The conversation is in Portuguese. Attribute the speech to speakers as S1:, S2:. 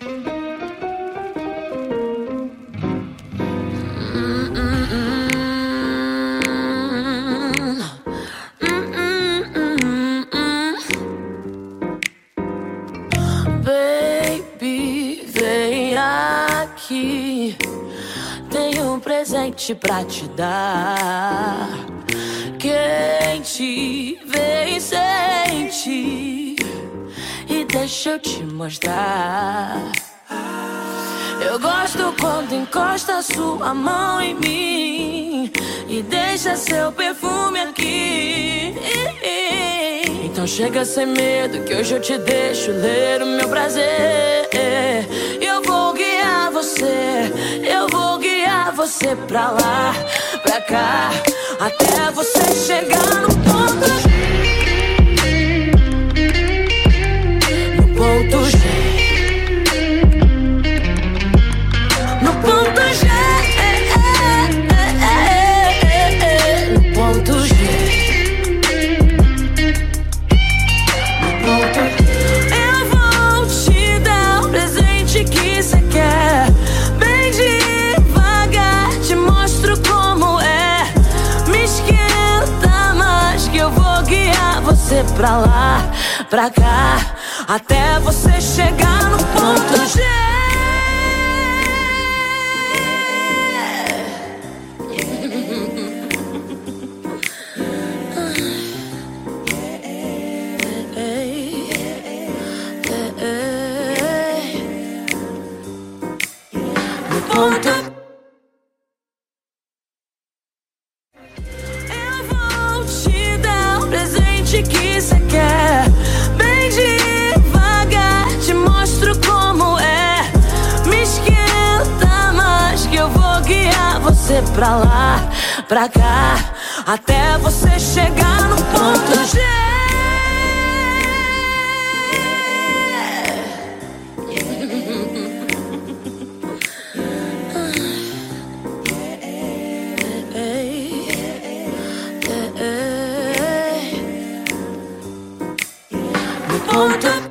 S1: Baby, vem aqui. Tenho um presente pra te dar. Quem te vem deixa eu te mostrar. Eu gosto quando encosta sua mão em mim e deixa seu perfume aqui. Então chega sem medo que hoje eu te deixo ler o meu prazer. Eu vou guiar você, eu vou guiar você pra lá, pra cá, até você chegar no você pra lá, pra cá, até você chegar no ponto G. você pra lá, pra cá, até você chegar no ponto G. No ponto